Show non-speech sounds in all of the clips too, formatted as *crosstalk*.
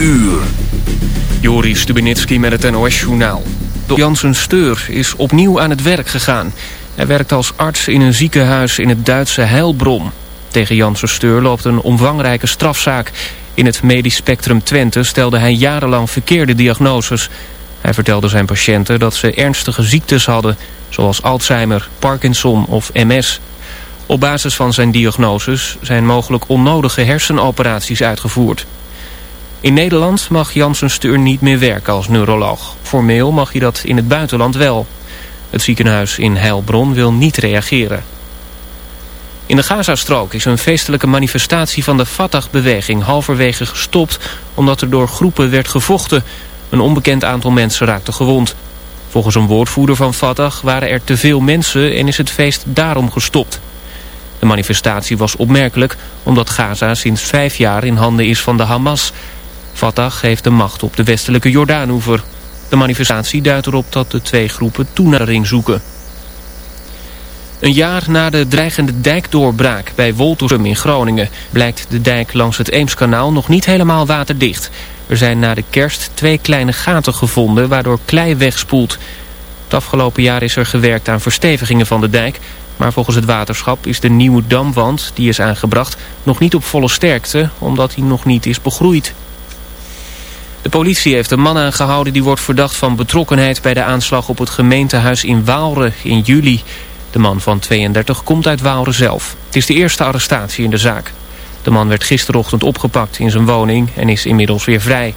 Uur. Joris Stubenitski met het NOS-journaal. Janssen Steur is opnieuw aan het werk gegaan. Hij werkt als arts in een ziekenhuis in het Duitse Heilbron. Tegen Janssen Steur loopt een omvangrijke strafzaak. In het medisch spectrum Twente stelde hij jarenlang verkeerde diagnoses. Hij vertelde zijn patiënten dat ze ernstige ziektes hadden... zoals Alzheimer, Parkinson of MS. Op basis van zijn diagnoses zijn mogelijk onnodige hersenoperaties uitgevoerd. In Nederland mag Janssen Steur niet meer werken als neuroloog. Formeel mag hij dat in het buitenland wel. Het ziekenhuis in Heilbron wil niet reageren. In de Gazastrook is een feestelijke manifestatie van de Fatah-beweging halverwege gestopt... omdat er door groepen werd gevochten. Een onbekend aantal mensen raakte gewond. Volgens een woordvoerder van Fatah waren er te veel mensen en is het feest daarom gestopt. De manifestatie was opmerkelijk omdat Gaza sinds vijf jaar in handen is van de Hamas... Fatah heeft de macht op de westelijke Jordaanoever. De manifestatie duidt erop dat de twee groepen toenadering zoeken. Een jaar na de dreigende dijkdoorbraak bij Woltersum in Groningen... blijkt de dijk langs het Eemskanaal nog niet helemaal waterdicht. Er zijn na de kerst twee kleine gaten gevonden waardoor klei wegspoelt. Het afgelopen jaar is er gewerkt aan verstevigingen van de dijk... maar volgens het waterschap is de nieuwe damwand die is aangebracht... nog niet op volle sterkte, omdat die nog niet is begroeid. De politie heeft een man aangehouden die wordt verdacht van betrokkenheid bij de aanslag op het gemeentehuis in Waalre in juli. De man van 32 komt uit Waalre zelf. Het is de eerste arrestatie in de zaak. De man werd gisterochtend opgepakt in zijn woning en is inmiddels weer vrij.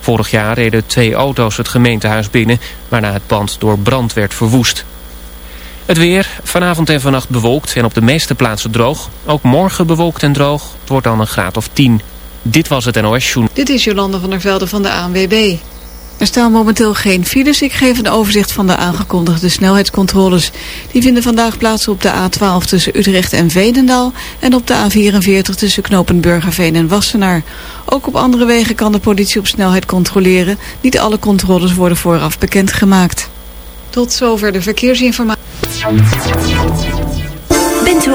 Vorig jaar reden twee auto's het gemeentehuis binnen... waarna het pand door brand werd verwoest. Het weer, vanavond en vannacht bewolkt en op de meeste plaatsen droog. Ook morgen bewolkt en droog. Het wordt dan een graad of 10. Dit was het NOS Joen. Dit is Jolande van der Velde van de ANWB. Er staan momenteel geen files. Ik geef een overzicht van de aangekondigde snelheidscontroles. Die vinden vandaag plaats op de A12 tussen Utrecht en Veenendaal... en op de A44 tussen Knopenburgerveen en Wassenaar. Ook op andere wegen kan de politie op snelheid controleren. Niet alle controles worden vooraf bekendgemaakt. Tot zover de verkeersinformatie.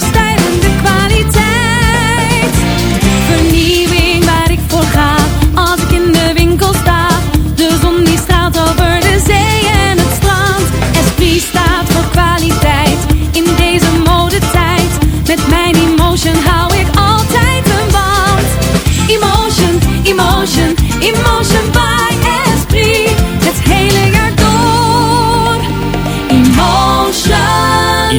voor de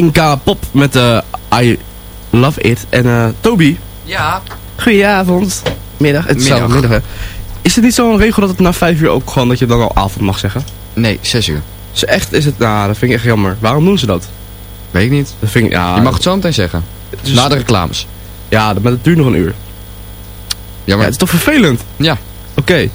NK Pop met eh I Love It. En eh Toby, Ja, goedenavond. Middag. Het is Middag. hè. Is het niet zo'n regel dat het na vijf uur ook gewoon dat je dan al avond mag zeggen? nee, zes uur. Dus echt is het, nou dat vind ik echt jammer. Waarom doen ze dat? Weet ik niet. Dat vind ik, ja. Je mag het zo meteen zeggen. dus- Na de reclames. Ja, maar het duurt nog een uur. Ja, Jammer. het is toch vervelend? Ja. Oké.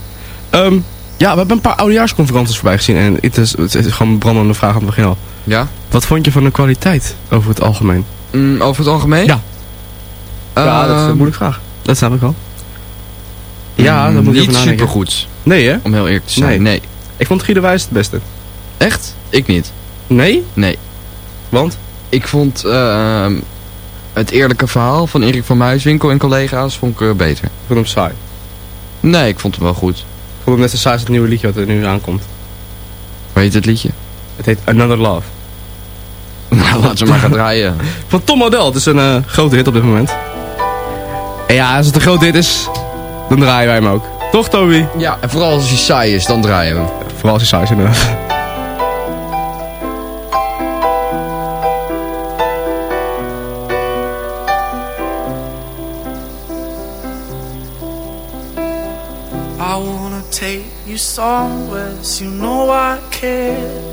Ehm, ja, we hebben een paar oudejaarsconferenties voorbij gezien. En het is, het is gewoon een brandende vraag aan het begin al. Ja? Wat vond je van de kwaliteit over het algemeen? Mm, over het algemeen? Ja. ja, dat is een Ehm, moeilijke vraag. Dat snap ik wel. Ja, mm, dat moet je Niet supergoed, Nee hè? om heel eerlijk te zijn. Nee. Nee. Ik vond Guido Wijs het beste. Echt? Ik niet. Nee? Nee. Want? Ik vond ehm, het eerlijke verhaal van Erik van Muiswinkel en collega's vond ik eh, beter. Ik vond hem saai. Nee, ik vond hem wel goed. Ik vond hem net zo saai als het nieuwe liedje wat er nu aankomt. Hoe heet het liedje? Het heet Another Love. *laughs* Nou, laten we maar gaan draaien. Van Tom Model. Het is een eh, grote hit op dit moment. En ja, als het een grote hit is, dan draaien wij hem ook. Toch Toby? Ja, en vooral als hij saai is, dan draaien we hem. Vooral als hij saai is inderdaad. I wanna take you somewhere, so you know I care.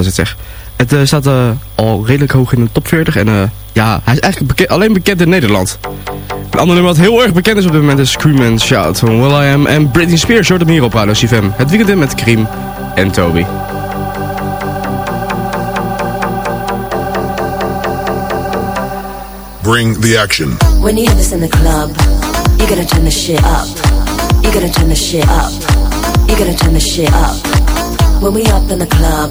Is het zeg. Het eh, staat eh, al redelijk hoog in de top 40 en eh, ja, hij is eigenlijk beke- alleen bekend in Nederland. Een ander nummer wat heel erg bekend is op dit moment is Scream and Shout van Will I Am en Britney Spears hoort hem hier op Radio CFM. Het weekend in met Karim en Toby. Bring the action. When you hear this in the club, you gotta turn the shit up. You gotta turn the shit up. You gotta turn the shit up. When we up in the club,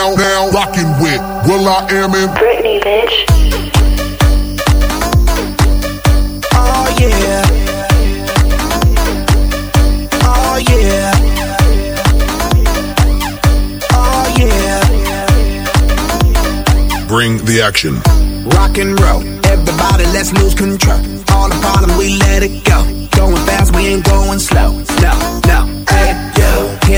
Will I Am in Britney, bitch. Oh yeah. Oh yeah. Oh yeah. Bring the action. Rock and roll. Everybody, let's lose control. All the problems, we let it go. Going fast, we ain't going slow. No, no.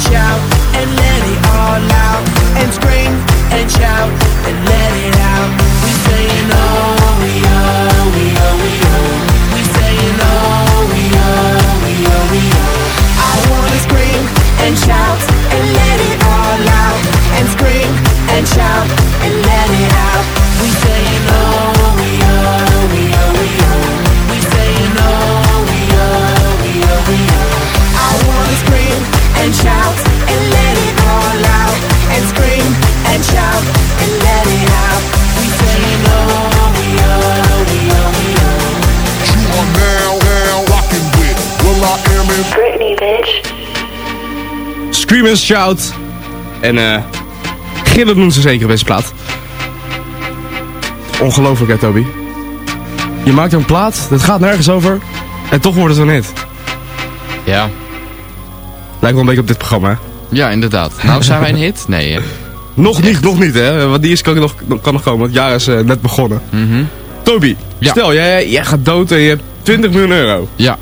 shout Shout. En eh gillen doen ze zeker op deze plaat. Ongelooflijk hè Toby. Je maakt een plaat, dat gaat nergens over. En toch wordt het een hit. Ja. Lijkt wel een beetje op dit programma hè. Ja, inderdaad. Nou, zijn wij een hit? Nee, hè? *laughs* Nog niet, nog niet hè. Want die is kan nog, kan nog komen, want het jaar is eh, net begonnen. Mhm. Toby, Ja. stel jij, jij gaat dood en je hebt 20 miljoen euro. Ja.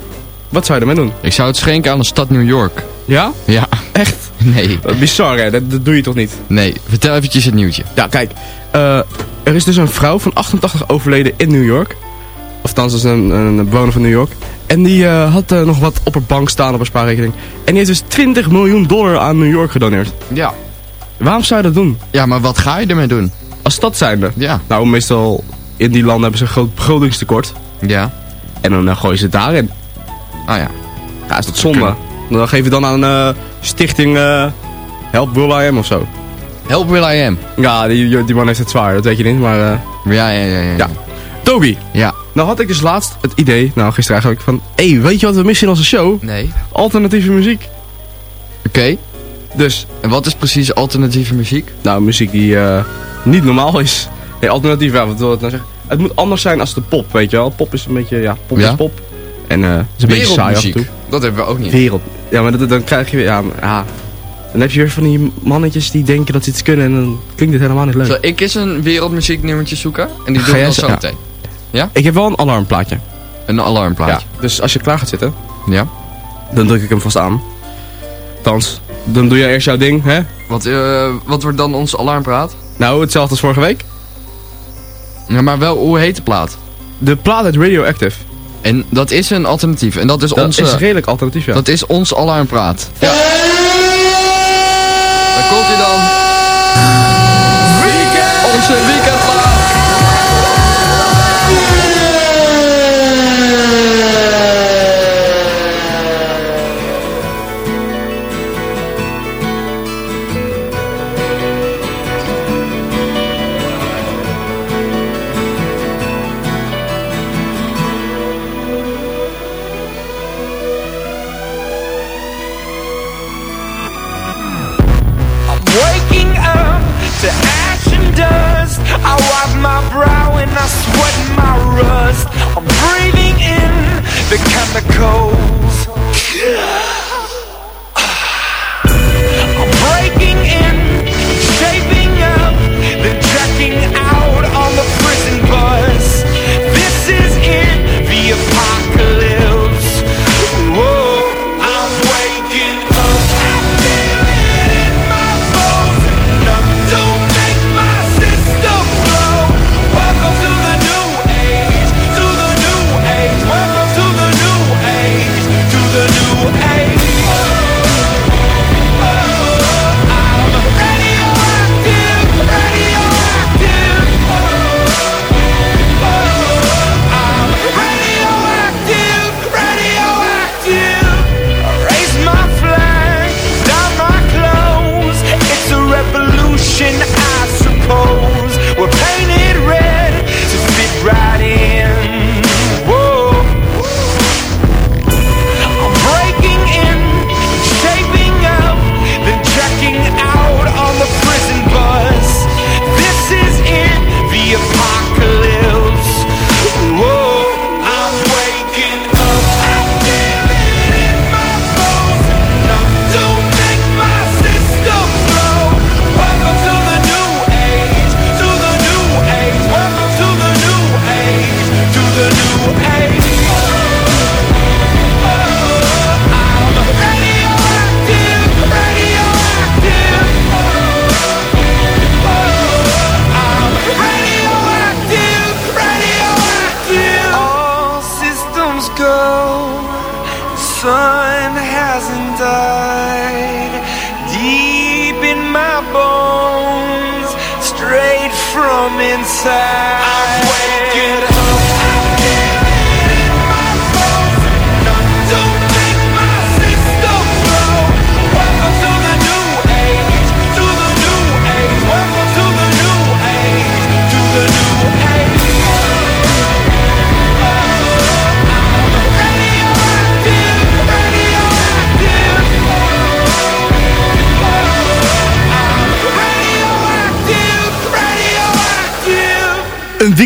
Wat zou je ermee doen? Ik zou het schenken aan de stad New York. Ja? Ja. Echt? *laughs* Nee. Wat bizar hè, dat, dat doe je toch niet? Nee. Vertel eventjes het nieuwtje. Ja, kijk. eh, er is dus een vrouw van 88 overleden in New York. Of althans, dat is een, een bewoner van New York. En die eh, had eh, nog wat op haar bank staan op haar spaarrekening. En die heeft dus 20 miljoen dollar aan New York gedoneerd. Ja. Waarom zou je dat doen? Ja, maar wat ga je ermee doen? Als stad zijnde? Ja. Nou, meestal in die landen hebben ze een groot begrotingstekort. Ja. En dan eh, gooien ze het daarin. Ah ja. Ja, is dat zonde? Dan geef je dan aan eh stichting eh, Help Will I Am of zo. Help Will I Am. Ja, die, die man heeft het zwaar, dat weet je niet, maar... eh, Ja, ja, ja, ja. Ja. Toby. Ja. Nou had ik dus laatst het idee, nou gisteren eigenlijk, van... Hé, hey, weet je wat we missen in onze show? Nee. Alternatieve muziek. Oké. Dus, En wat is precies alternatieve muziek? nou, muziek die eh, niet normaal is. Nee, alternatief, ja, wat wil ik nou zeggen? Het moet anders zijn als de pop, weet je wel. Pop is een beetje, ja, pop Ja. is pop. En eh het is een beetje saai af en toe. Dat hebben we ook niet. Wereld. Ja, maar dat, dan krijg je weer, ja, ja. Dan heb je weer van die mannetjes die denken dat ze iets kunnen en dan klinkt het helemaal niet leuk. Zal ik eens een wereldmuzieknummertje zoeken? En die Ga doen we jij dan zo- ja. meteen. Ja? Ik heb wel een alarmplaatje. Een alarmplaatje. Ja, dus als je klaar gaat zitten, Ja. dan druk ik hem vast aan. Thans, dan doe jij eerst jouw ding, hè? Wat, eh, wat wordt dan ons alarmpraat? Nou, hetzelfde als vorige week. Ja, maar wel, hoe heet de plaat? De plaat uit Radioactive. En dat is een alternatief. En dat is Dat onze... is redelijk alternatief, ja. Dat is ons alarmpraat. Ja. Daar komt hij dan. Onze weekendplaat.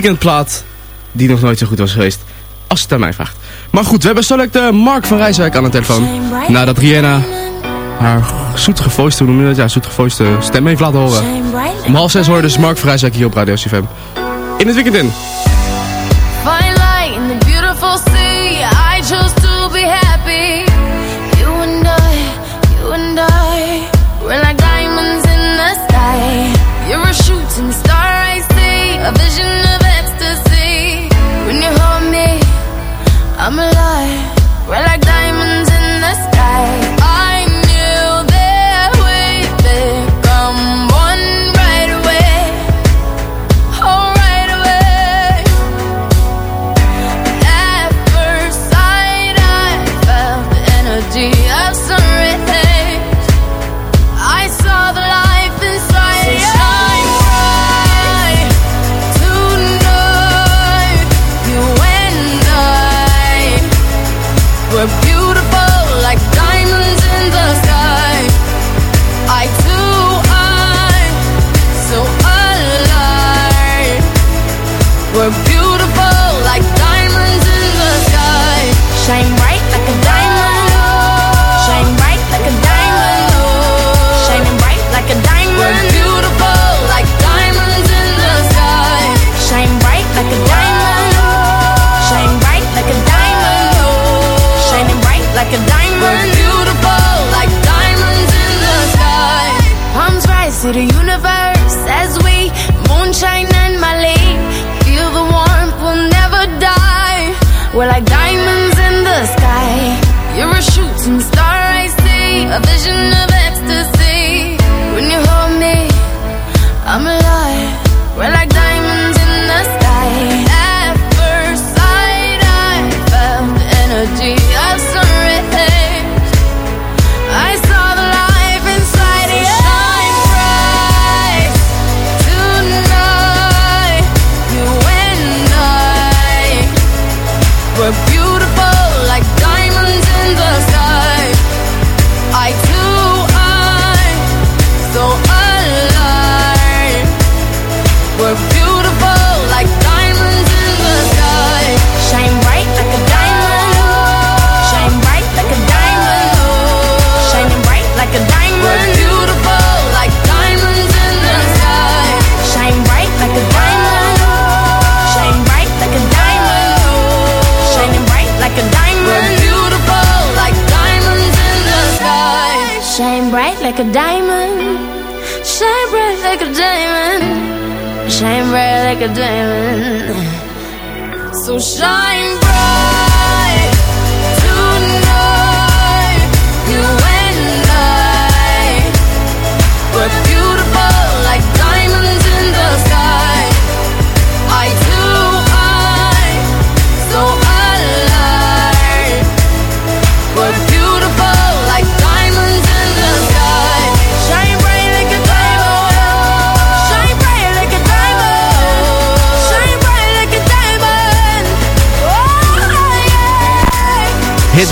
weekendplaat die nog nooit zo goed was geweest. Als het aan mij vraagt. Maar goed, we hebben selecte de Mark van Rijswijk aan de telefoon. Nadat Rihanna haar zoetgevoiste, noem je dat? Ja, stem heeft laten horen. Om half zes hoorde dus Mark van Rijswijk hier op Radio CFM. In het weekend in. The beautiful sea.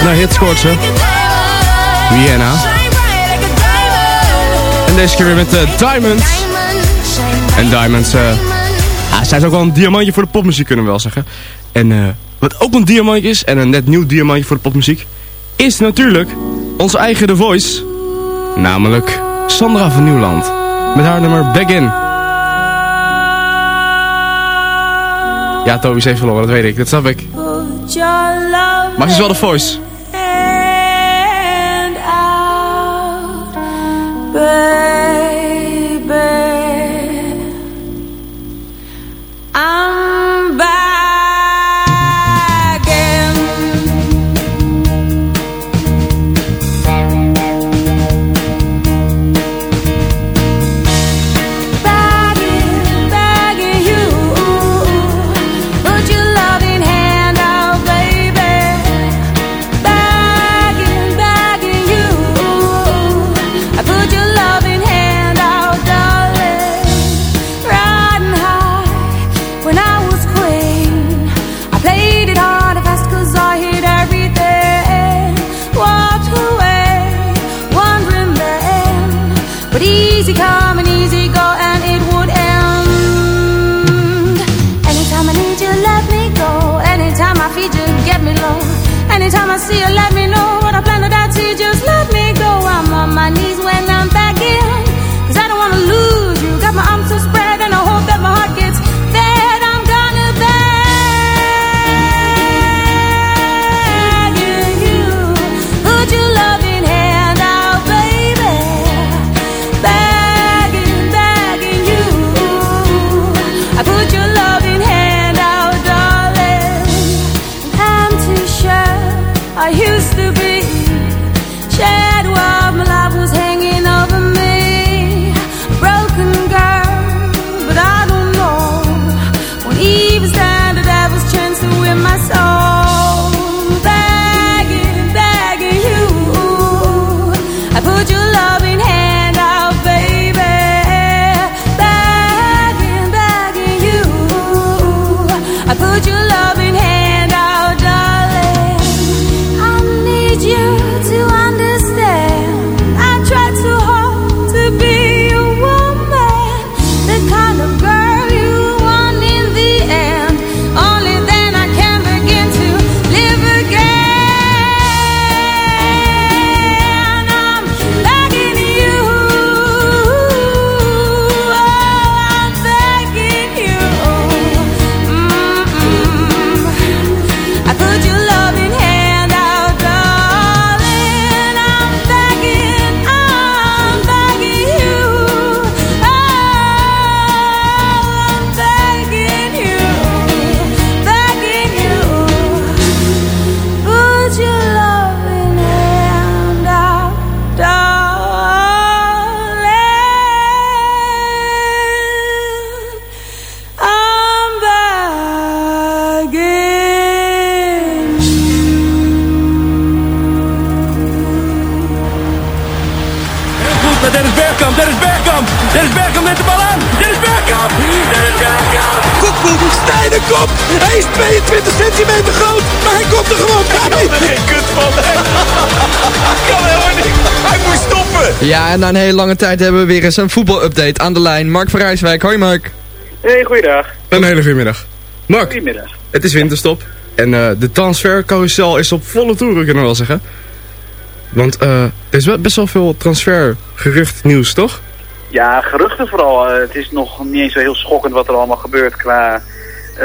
Yeah. Hit na hit scoort ze. Rihanna. En deze keer weer met de Diamonds. En Diamonds, eh ja, zij is ook wel een diamantje voor de popmuziek, kunnen we wel zeggen. En eh, wat ook een diamantje is, en een net nieuw diamantje voor de popmuziek, is natuurlijk onze eigen The Voice. Namelijk Sandra van Nieuwland. Met haar nummer Begin. Ja, Toby is even verloren, dat weet ik, dat snap ik. Maar ze is wel The Voice. Na een hele lange tijd hebben we weer eens een voetbalupdate aan de lijn. Mark van Rijswijk, hoi Mark. Hey, goeiedag. Een hele goede middag. Mark, Goedemiddag. het is winterstop. En eh, de transfercarousel is op volle toeren, kunnen we wel zeggen. Want eh, er is wel best wel veel transfergerucht nieuws, toch? Ja, geruchten vooral. Eh, het is nog niet eens zo heel schokkend wat er allemaal gebeurt qua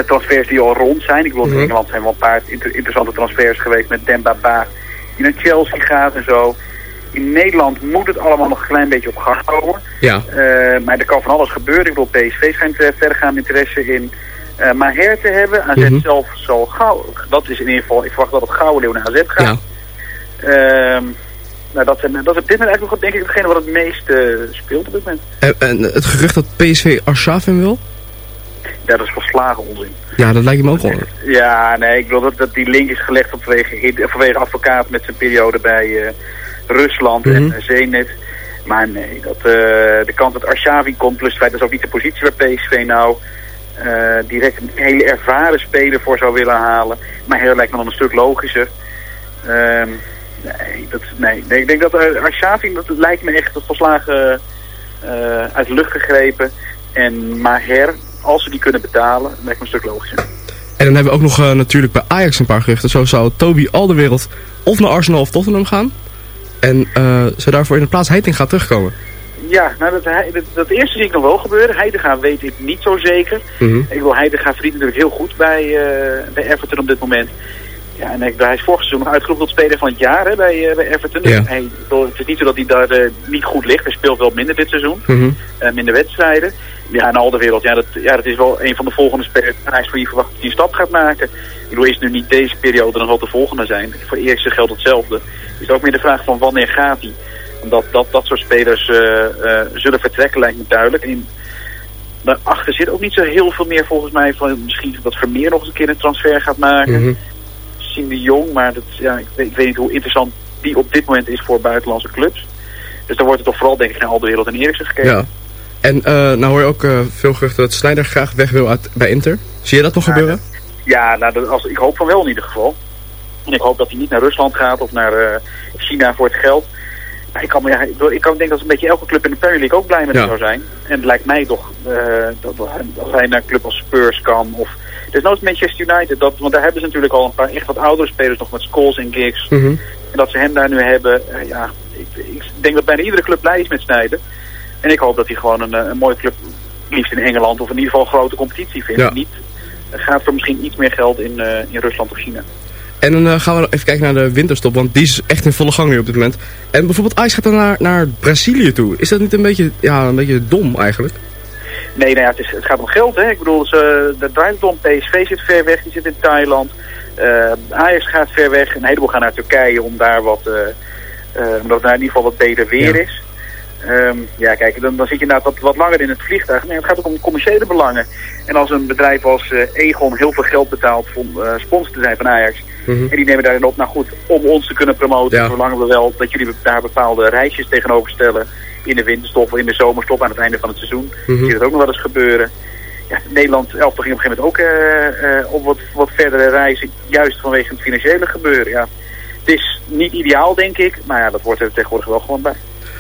transfers die al rond zijn. Ik bedoel, in Mhm. Engeland zijn wel een paar inter- interessante transfers geweest met Dembaba die naar Chelsea gaat en zo. In Nederland moet het allemaal nog een klein beetje op gang komen. Ja. Eh, maar er kan van alles gebeuren. Ik bedoel, PSV schijnt uh, verdergaand interesse in uh, Maher te hebben. AZ Mhm. zelf zal gauw, dat is in ieder geval, ik verwacht dat het Gouden Leeuw naar AZ gaat. Ja. Ehm, nou, dat, zijn- dat is op dit moment eigenlijk nog, denk ik hetgene wat het meest eh, speelt op dit moment. En, en het gerucht dat PSV Arshavin wil? Ja, dat is volslagen onzin. Ja, dat lijkt me ook wel. Ja, nee, ik bedoel dat, dat die link is gelegd op vanwege, vanwege advocaat met zijn periode bij eh, Rusland en Mhm. uh, Zenit. Maar nee, dat, eh, de kans dat Arshavin komt, plus het feit dat is ook niet de positie waar PSV nou eh, direct een hele ervaren speler voor zou willen halen. Maar heel lijkt me dan een stuk logischer. Ehm, nee, dat, nee, nee, ik denk dat uh, Arshavin, dat lijkt me echt volslagen eh, uit de lucht gegrepen. En Maher, als ze die kunnen betalen, lijkt me een stuk logischer. En dan hebben we ook nog eh, natuurlijk bij Ajax een paar geruchten. Zo zou Toby Alderwereld of naar Arsenal of Tottenham gaan. En zou daarvoor in de plaats Heiting gaat terugkomen. Ja, nou dat, dat, dat eerste zie ik nog wel gebeuren. Heidega weet ik niet zo zeker. Mhm. Ik wil Heidega verdient natuurlijk heel goed bij, eh, bij Everton op dit moment. Ja, en hij is vorig seizoen nog uitgeroepen tot speler van het jaar hè, bij, eh, bij Everton. Ja. Hij, het is niet zo dat hij daar eh, niet goed ligt. Hij speelt wel minder dit seizoen. Mhm. eh, minder wedstrijden. Ja, en al de wereld, ja dat, ja, dat is wel een van de volgende spelers. Hij is voor je verwacht dat hij een stap gaat maken. Ik bedoel, is nu niet deze periode, dan zal de volgende zijn. Voor Eriksen geldt hetzelfde. Is het ook meer de vraag van wanneer gaat hij? Omdat dat, dat soort spelers zullen vertrekken, lijkt me duidelijk. En daarachter zit ook niet zo heel veel meer volgens mij. Van misschien dat Vermeer nog eens een keer een transfer gaat maken. Mhm. De Jong, maar dat, ja, ik, weet, ik weet niet hoe interessant die op dit moment is voor buitenlandse clubs. Dus dan wordt het toch vooral denk ik naar al de wereld en Eriksen gekeken. Ja. En eh, nou hoor je ook eh, veel geruchten dat Snyder graag weg wil uit, bij Inter. Zie je dat nog Ja, gebeuren? Ja, nou, dat, als, ik hoop van wel in ieder geval. En ik hoop dat hij niet naar Rusland gaat of naar eh, China voor het geld. Maar ik, kan, ja, ik, kan, ik denk dat een beetje elke club in de Premier League ook blij met hem Ja. zou zijn. En het lijkt mij toch dat, dat hij naar een club als Spurs kan. Of desnoods Manchester United. Dat, want daar hebben ze natuurlijk al een paar echt wat oudere spelers nog met Scholes en Giggs. Mhm. En dat ze hem daar nu hebben. eh, ja, ik, ik denk dat bijna iedere club blij is met Snijden. En ik hoop dat hij gewoon een, eh, een mooie club, liefst in Engeland of in ieder geval een grote competitie vindt. Ja. Niet gaat voor misschien iets meer geld in, eh, in Rusland of China. En dan gaan we even kijken naar de winterstop, want die is echt in volle gang nu op dit moment. En bijvoorbeeld Ajax gaat dan naar, naar Brazilië toe. Is dat niet een beetje, ja, een beetje dom eigenlijk? Nee, nou ja, het, is, het gaat om geld. Hè. Ik bedoel, ze, dat draait om. PSV zit ver weg, die zit in Thailand. Eh, Ajax gaat ver weg. Een heleboel gaan naar Turkije om daar wat, eh, eh, omdat daar in ieder geval wat beter weer Ja. is. Ehm, ja, kijk, dan, dan zit je inderdaad wat, wat langer in het vliegtuig. Nee, het gaat ook om commerciële belangen. En als een bedrijf als Egon heel veel geld betaalt om sponsor te zijn van Ajax... Mhm. en die nemen daarin op, nou goed, om ons te kunnen promoten... Ja. verlangen we wel dat jullie daar bepaalde reisjes tegenover stellen... in de winterstop of in de zomerstop aan het einde van het seizoen. Zie je dat ook nog wel eens gebeuren. Ja, Nederland elftal ging op een gegeven moment ook eh, eh, op wat, wat verdere reizen... juist vanwege het financiële gebeuren, ja. Het is niet ideaal, denk ik, maar ja, dat wordt er tegenwoordig wel gewoon bij.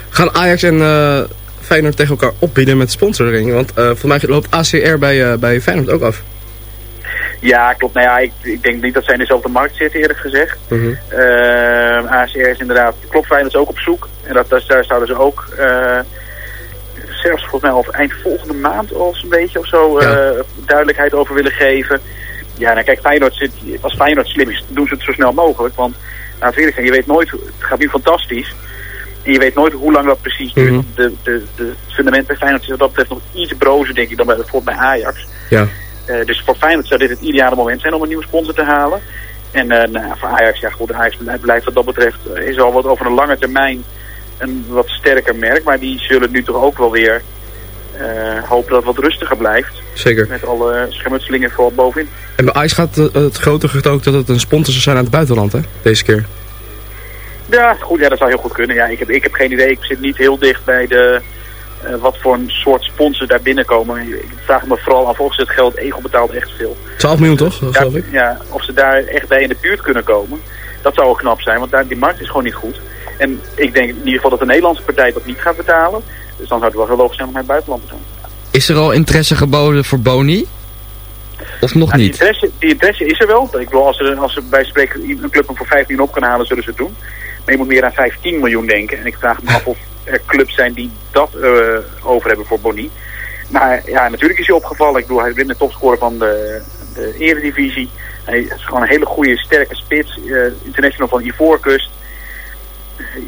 Gaan Ajax en eh, Feyenoord tegen elkaar opbieden met sponsoring? Want volgens mij loopt ACR bij, bij Feyenoord ook af. Ja, klopt. Nou ja, ik, ik denk niet dat zij in dezelfde markt zitten, eerlijk gezegd. Mhm. Eh, ACR is inderdaad, klopt Feyenoord is ook op zoek. En dat, dat, daar zouden ze ook, eh, zelfs volgens mij al eind volgende maand al zo'n beetje of zo, eh, duidelijkheid over willen geven. Ja, nou kijk, Feyenoord zit, als Feyenoord slim is, doen ze het zo snel mogelijk. Want, nou, het eerlijk zijn, je weet nooit, het gaat nu fantastisch. En je weet nooit hoe lang dat precies duurt. Mhm. De, de, de, het fundament bij Feyenoord is wat dat betreft nog iets brozer, denk ik, dan bij, bijvoorbeeld bij Ajax. Ja. Eh, dus voor Feyenoord zou dit het ideale moment zijn om een nieuwe sponsor te halen. En eh, nou, voor Ajax, ja goed, Ajax blijft- blijft wat dat betreft, eh, is al wat over een lange termijn een wat sterker merk. Maar die zullen nu toch ook wel weer hopen dat het wat rustiger blijft. Zeker. Met alle schermutselingen vooral bovenin. En bij Ajax gaat het, het grote gerucht ook dat het een sponsor zou zijn aan het buitenland, hè? Deze keer. Ja, goed, ja, dat zou heel goed kunnen. Ja, ik, heb, ik heb geen idee. Ik zit niet heel dicht bij de, eh, wat voor een soort sponsors daar binnenkomen. Ik vraag me vooral af of ze het geld, Ego betaalt echt veel. 12 miljoen toch, geloof ik? Ja, of ze daar echt bij in de buurt kunnen komen. Dat zou wel knap zijn, want daar, die markt is gewoon niet goed. En ik denk in ieder geval dat de Nederlandse partij dat niet gaat betalen. Dus dan zou het wel heel logisch zijn om naar het buitenland te gaan. Is er al interesse geboden voor Boni? Of nog Nou, die, niet? interesse, die interesse is er wel. Ik bedoel, als ze, als ze bij spreken een club hem voor 5 miljoen op kan halen, zullen ze het doen. Maar je moet meer aan 15 miljoen denken. En ik vraag me af of clubs zijn die dat eh, over hebben voor Boni. Maar ja, natuurlijk is hij opgevallen. Ik bedoel, hij wint de topscorer van de, de eredivisie. Hij is gewoon een hele goede, sterke spits. eh, international van Ivoorkust.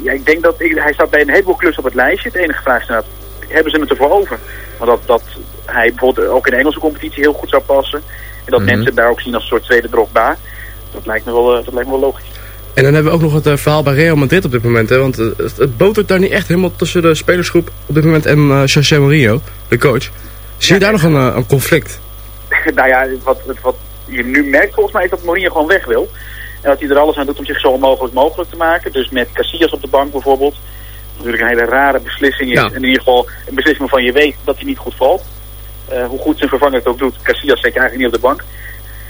ja, ik denk dat hij staat bij een heleboel clubs op het lijstje. Het enige vraag is inderdaad, hebben ze het ervoor over? Want dat, dat hij bijvoorbeeld ook in de Engelse competitie heel goed zou passen. En dat Mhm. mensen hem daar ook zien als een soort tweede Drogba. Dat lijkt me wel, eh, dat lijkt me wel logisch. En dan hebben we ook nog het eh, verhaal bij Real Madrid op dit moment. Hè? Want eh, het, botert daar niet echt helemaal tussen de spelersgroep op dit moment en eh José Mourinho, de coach. Zie je daar nog een, een conflict? *laughs* nou ja, wat, wat, je nu merkt volgens mij is dat Mourinho gewoon weg wil. En dat hij er alles aan doet om zich zo onmogelijk mogelijk te maken. Dus met Casillas op de bank bijvoorbeeld. Natuurlijk een hele rare beslissing is. Ja. En in ieder geval een beslissing waarvan je weet dat hij niet goed valt. Hoe goed zijn vervanger het ook doet. Casillas zeker eigenlijk niet op de bank.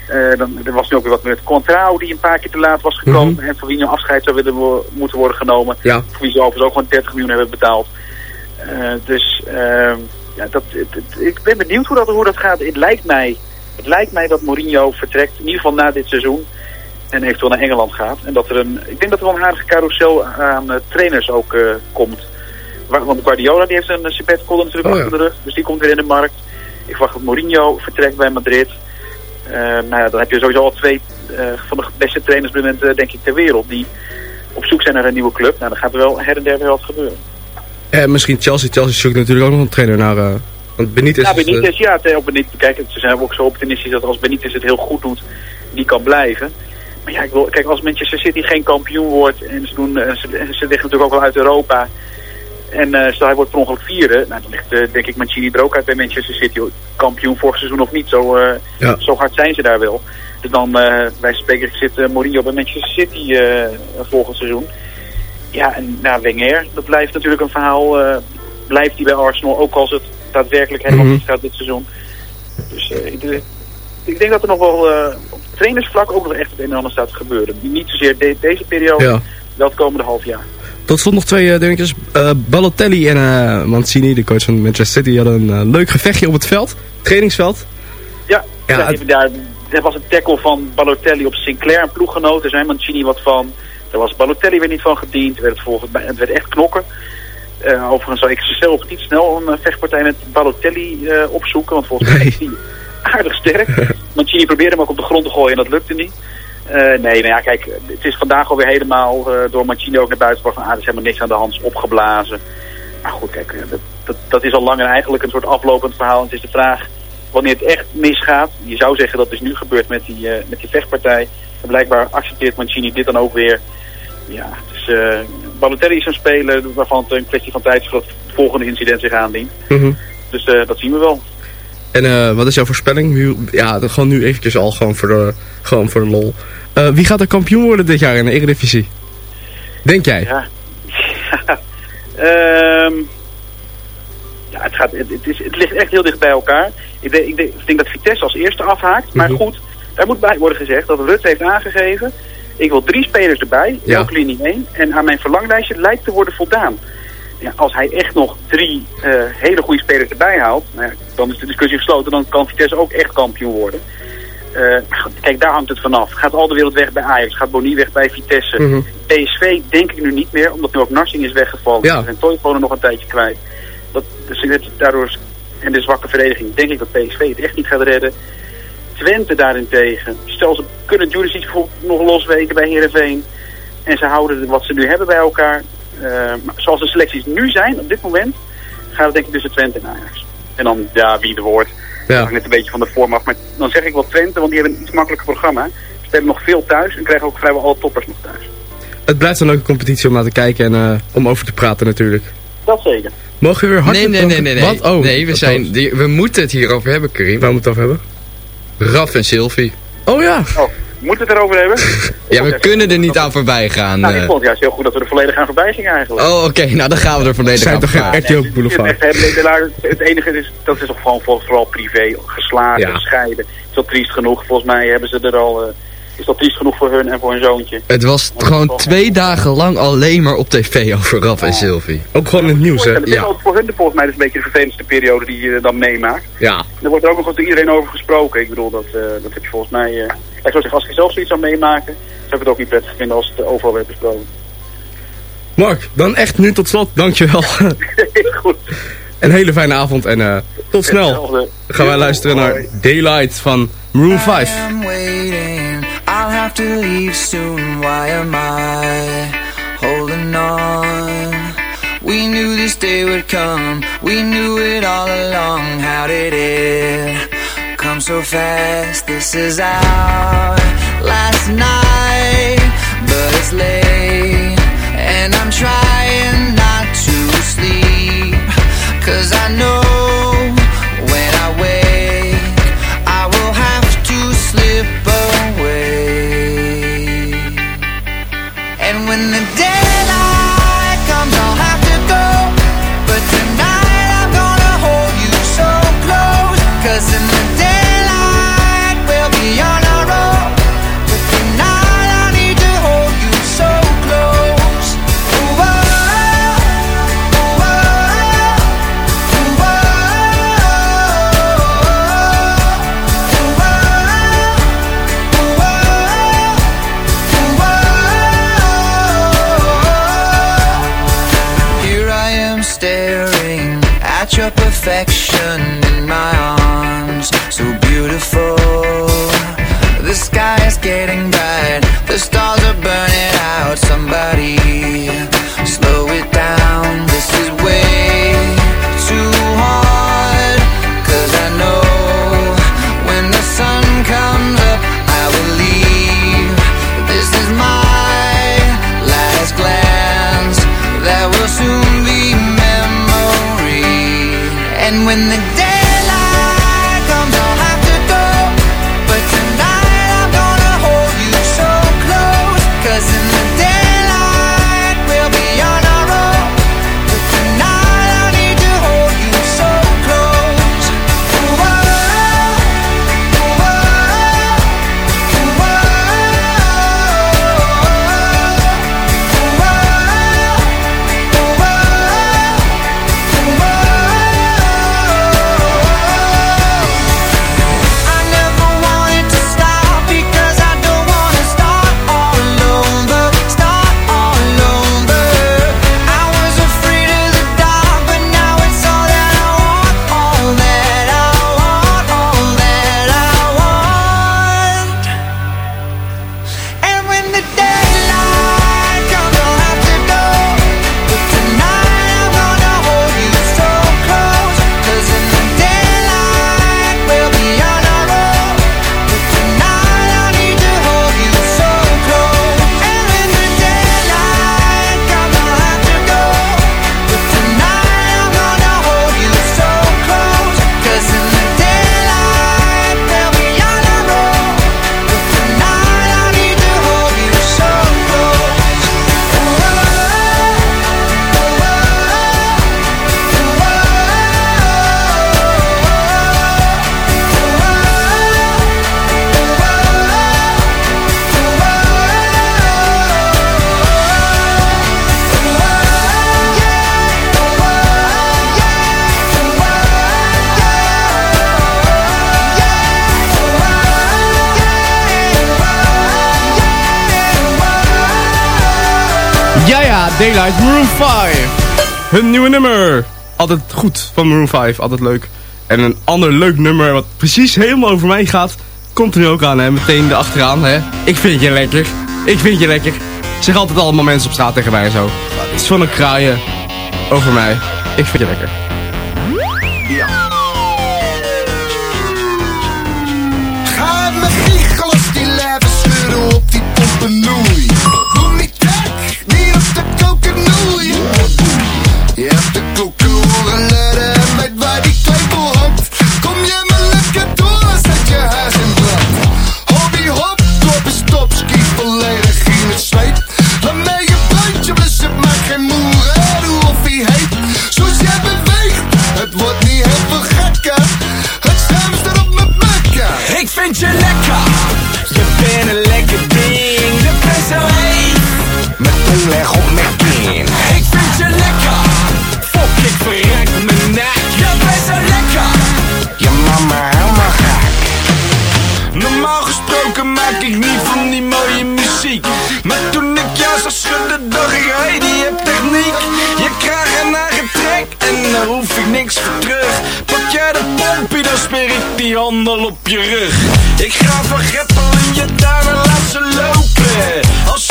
Eh, dan, er was nu ook weer wat met Contrao die een paar keer te laat was gekomen. En voor wie nu afscheid zou willen wo- moeten worden genomen. Ja. Voor wie ze overigens ook gewoon 30 miljoen hebben betaald. Eh, dus ehm, ja, dat, het- het- ik ben benieuwd hoe dat, hoe dat gaat. Het lijkt, mij, het lijkt mij dat Mourinho vertrekt, in ieder geval na dit seizoen. En eventueel naar Engeland gaat. En dat er een, ik denk dat er wel een aardige carousel aan eh, trainers ook komt. Wa- Want Guardiola die heeft een uh, natuurlijk Oh, achter de rug. Dus die komt weer in de markt. Ik verwacht dat Mourinho vertrekt bij Madrid. Eh, nou ja, dan heb je sowieso al twee eh, van de beste trainers op moment, denk ik, ter wereld. Die op zoek zijn naar een nieuwe club. Nou, dan gaat er wel her en der weer wat gebeuren. Eh, misschien Chelsea. Chelsea zoekt natuurlijk ook nog een trainer naar... want Benitez... Ja, is, Benitez, ja, ook Benitez, kijk, ze zijn ook zo optimistisch dat als Benitez het heel goed doet, die kan blijven. Maar ja, ik wil, kijk, als Manchester City geen kampioen wordt en ze, doen, ze, ze liggen natuurlijk ook wel uit Europa. En stel hij wordt per ongeluk vierde, nou, dan ligt eh, denk ik Mancini er ook uit bij Manchester City. Kampioen vorig seizoen of niet, zo, eh, Ja. zo hard zijn ze daar wel. Dus dan, bij spreken zit Mourinho bij Manchester City volgend seizoen. Ja, en na Wenger, dat blijft natuurlijk een verhaal. blijft hij bij Arsenal, ook als het daadwerkelijk helemaal Mhm. niet gaat dit seizoen. Dus ik, denk- ik denk dat er nog wel op trainersvlak ook nog echt het een en ander staat te gebeuren. Niet zozeer de- deze periode, Ja. wel het komende half jaar. Tot slot nog twee eh, dingetjes. Eh, Balotelli en eh, Mancini, de coach van Manchester City, hadden een leuk gevechtje op het veld. Trainingsveld. Ja, Ja, ja, het- daar, er was een tackle van Balotelli op Sinclair, een ploeggenoot. Daar zei Mancini wat van. Daar was Balotelli weer niet van gediend. Er werd het, volgens, mij- het werd echt knokken. Overigens zou ik zelf niet snel een vechtpartij met Balotelli opzoeken. Want volgens mij is hij aardig sterk. *laughs* Mancini probeerde hem ook op de grond te gooien en dat lukte niet. Eh, nee, nou ja, kijk, het is vandaag alweer helemaal eh, door Mancini ook naar buiten gebracht van ah, er is helemaal niks aan de hand, opgeblazen. Maar goed, kijk, eh, dat, dat, dat is al langer eigenlijk een soort aflopend verhaal. En het is de vraag wanneer het echt misgaat. Je zou zeggen dat is nu gebeurd met die, met die vechtpartij. En blijkbaar accepteert Mancini dit dan ook weer. Ja, dus uh, Balotelli is een speler waarvan het een kwestie van tijd is voordat het volgende incident zich aandient. Mhm. Dus dat zien we wel. En eh, wat is jouw voorspelling? Ja, gewoon nu eventjes al gewoon voor de, gewoon voor de lol. Eh, wie gaat er kampioen worden dit jaar in de Eredivisie? Denk jij? Ja. *laughs* Ehm, ja, het, gaat, het, het is, het ligt echt heel dicht bij elkaar. Ik denk, ik denk, ik denk dat Vitesse als eerste afhaakt. Maar Mhm. goed, daar moet bij worden gezegd dat Rutte heeft aangegeven... ik wil drie spelers erbij, Ja. elke linie één. En aan mijn verlanglijstje lijkt te worden voldaan. Ja, als hij echt nog drie eh, hele goede spelers erbij haalt... Nou ja, dan is de discussie gesloten. Dan kan Vitesse ook echt kampioen worden. Eh, kijk, daar hangt het vanaf. Gaat al de wereld weg bij Ajax? Gaat Boni weg bij Vitesse? Mhm. PSV denk ik nu niet meer, omdat nu ook Narsing is weggevallen. Ja. Ze zijn Toivonen nog een tijdje kwijt. Dat, dus daardoor, en de zwakke vereniging, denk ik dat PSV het echt niet gaat redden. Twente daarentegen. Stel ze kunnen Juricic bijvoorbeeld nog losweken bij Heerenveen. En ze houden wat ze nu hebben bij elkaar. Eh, maar zoals de selecties nu zijn, op dit moment, gaat het denk ik tussen Twente en Ajax. En dan, ja, wie de woord. Dat hangt net een beetje van de vorm af. Maar dan zeg ik wel Twente, want die hebben een iets makkelijker programma. Ze spelen nog veel thuis en krijgen ook vrijwel alle toppers nog thuis. Het blijft een leuke competitie om naar te kijken en eh, om over te praten natuurlijk. Dat zeker. Mogen we weer Nee, hartelijk nee, nee, nee. nee. Wat? Oh, nee we, dat zijn, die, we moeten het hierover hebben, Karim. Waar moeten we het over hebben? Raf en Sylvie. Oh ja. Oh, moeten we het erover hebben? *laughs* Ja, we kunnen er niet aan voorbij gaan. Nou, ik eh. vond het juist heel goed dat we er volledig aan voorbij gingen eigenlijk. Oh, oké. Nou, dan gaan we er volledig Zijn aan toch geen voorbij. RTL Het, Boulevard? echt, het, het, het enige is, dat is toch gewoon voor- vooral privé, geslagen, Ja. gescheiden. Is dat triest genoeg? Volgens mij hebben ze er al, eh, is dat triest genoeg voor hun en voor hun zoontje. Het was gewoon twee dagen lang alleen maar op tv over Raf en Sylvie. Ook gewoon in het nieuws, hè? Het is ook voor hun volgens mij dus een beetje de vervelendste periode die je dan meemaakt. Ja. Er wordt er ook nog door iedereen over gesproken. Ik bedoel, dat, eh, dat heb je volgens mij... eh, ik zou zeggen, als ik zelf zoiets zou meemaken, zou ik het ook niet prettig vinden als het overal werd besproken. Mark, dan echt nu tot slot. Dankjewel. *laughs* Goed. Een hele fijne avond en eh, tot snel. Hetzelfde. Gaan wij luisteren naar Daylight van Maroon 5. I'm waiting. I'll have to leave soon. Why am I holding on? this day would come. We knew it all along. How did it come so fast? This is our last night, but it's late, and I'm trying not to sleep. Cause I know at your perfection in my arms, so beautiful. The sky is getting bright, the stars are burning out. Somebody slow it down. When the Daylight, Maroon 5. Hun nieuwe nummer. Altijd goed van Maroon 5, altijd leuk. En een ander leuk nummer wat precies helemaal over mij gaat, komt er nu ook aan hè, meteen erachteraan hè. Ik vind je lekker, ik vind je lekker. Zeg altijd allemaal mensen op straat tegen mij en zo. Het is van een kraaien over mij. Ik vind je lekker. Leg op mijn kin. Ik vind je lekker, fok ik verrek mijn nek. Je bent zo lekker, je mama helemaal gek. Normaal gesproken maak ik niet van die mooie muziek. Maar toen ik jou zag schudden, dacht ik, hey, die heb techniek. Je krijgt een eigen trek en daar hoef ik niks voor terug. Pak jij de pompie, dan smeer ik die handel op je rug. Ik ga in je duim en laat ze lopen. Als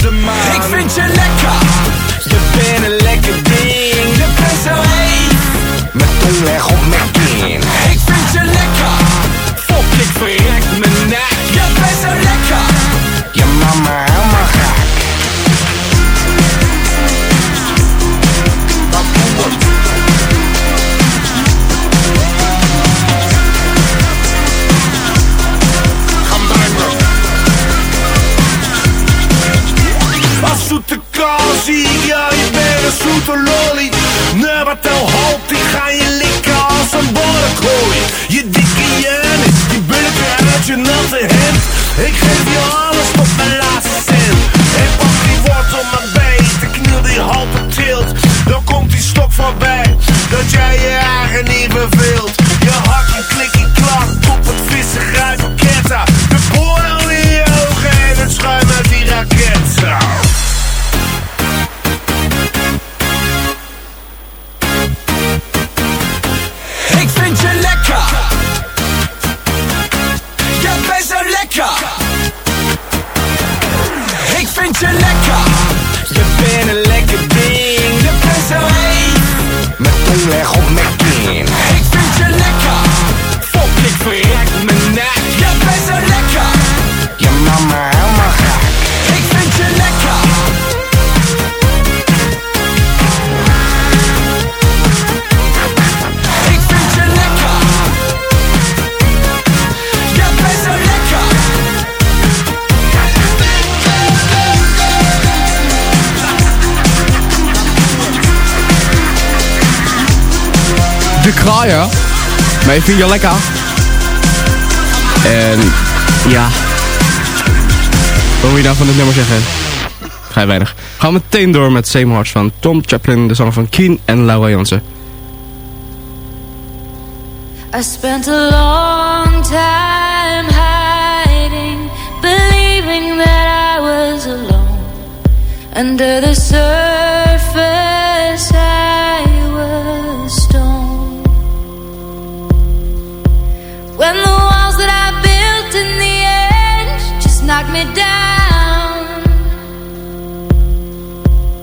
Ik vind je lekker, je bent een lekker ding. Je bent zo heet, mijn tong leg op mijn kraaien. Maar je vind je lekker. En ja. Wat moet je nou van dit nummer zeggen? Vrij weinig. Gaan we meteen door met Same Hearts van Tom Chaplin, de zanger van Keen en Laura Jansen. I spent a long time hiding, believing that I was alone under the surface.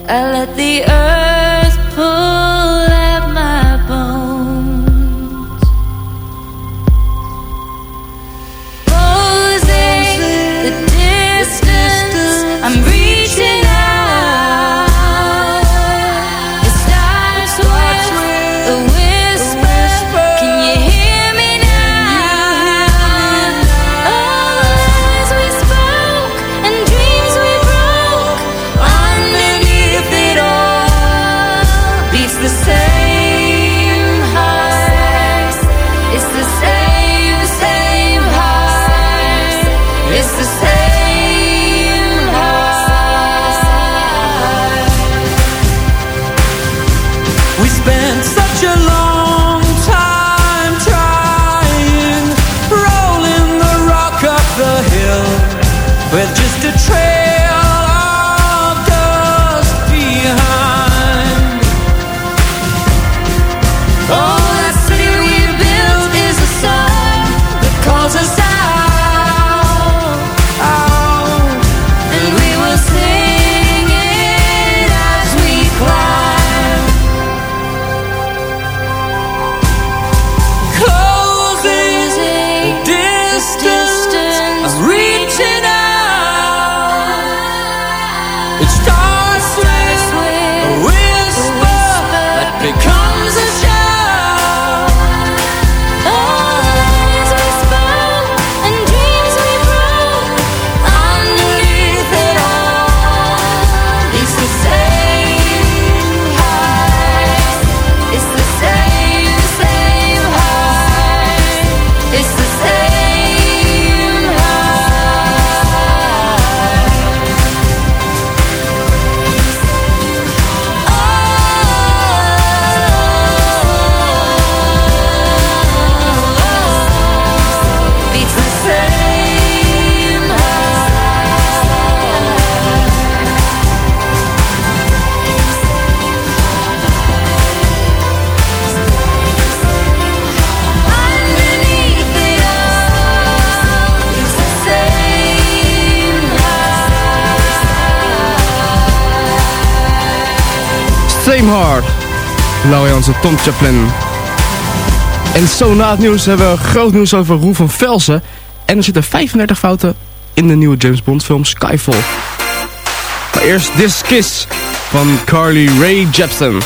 I let the earth with just Tom Chaplin. En zo na het nieuws hebben we groot nieuws over Roel van Velsen. En er zitten 35 fouten in de nieuwe James Bond film Skyfall. Maar eerst This Kiss van Carly Rae Jepsen.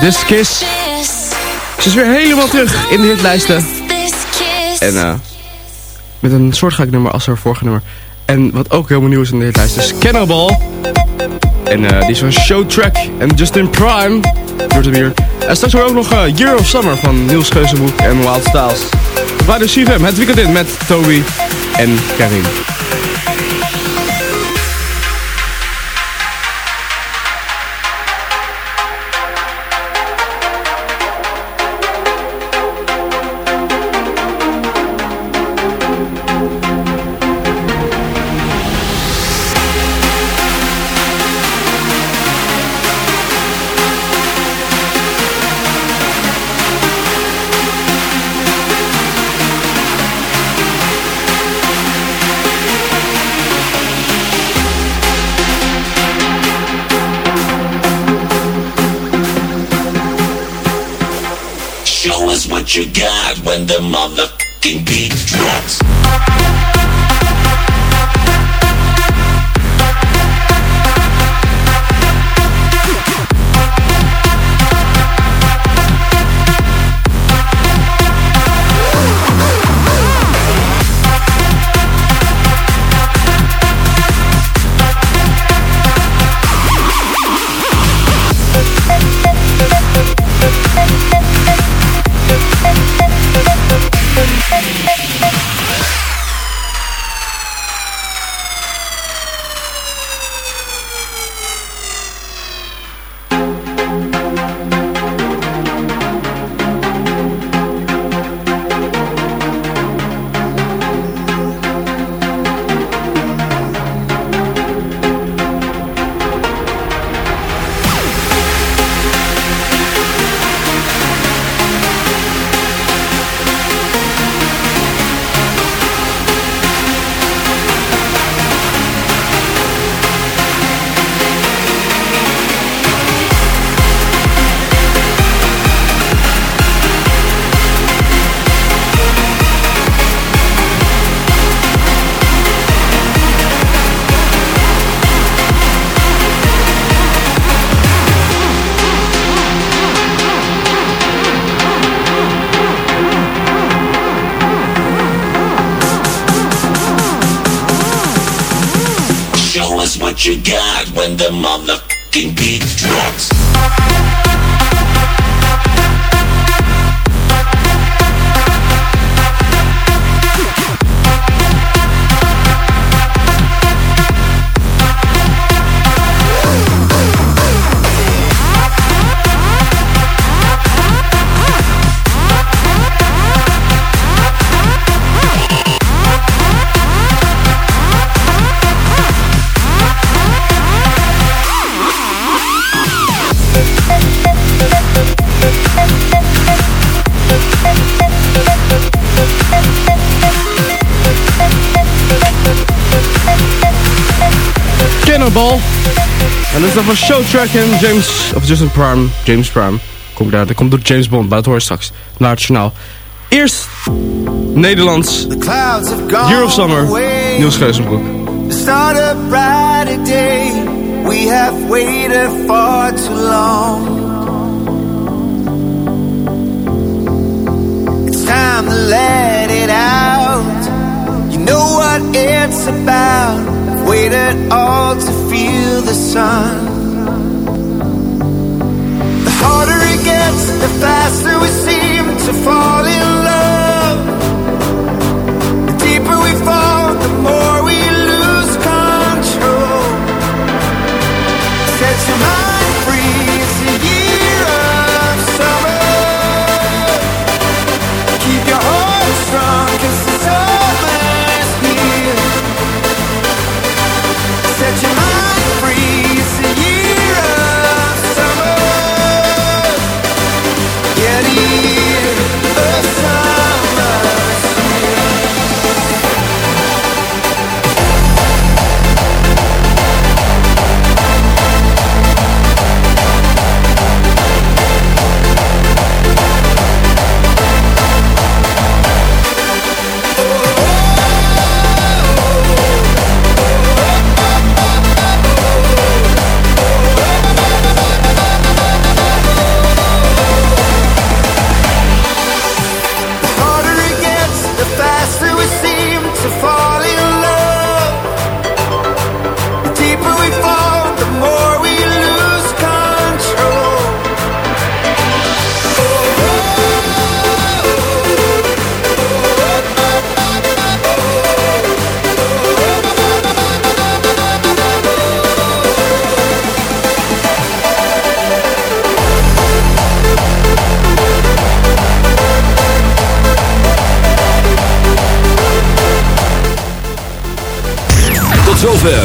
This Kiss. Ze is weer helemaal terug in de hitlijsten. En eh met een soortgelijk nummer als haar vorige nummer. En wat ook helemaal nieuw is in de hitlijst is Cannibal. En eh, die is van Showtrack en Justin Prime. Wordt hem hier. En straks hoor ook nog eh, Year of Summer van Niels Geuzenboek en Wild Styles. Bij de CFM, het weekend in met Toby en Karin. What you got when the motherfucking beat drops. them Cannibal. En dat is dan van Showtrack en James, of Justin Prime, James Prime. Kom daar, dat komt door James Bond, hoor je straks. Naar het journaal. Eerst Nederlands. Year of Summer, Niels Geuzenbroek. Start a brighter day, we have waited far too long. It's time to let it out. You know what it's about. Waited all to feel the sun. The harder it gets, the faster we seem to fall in love.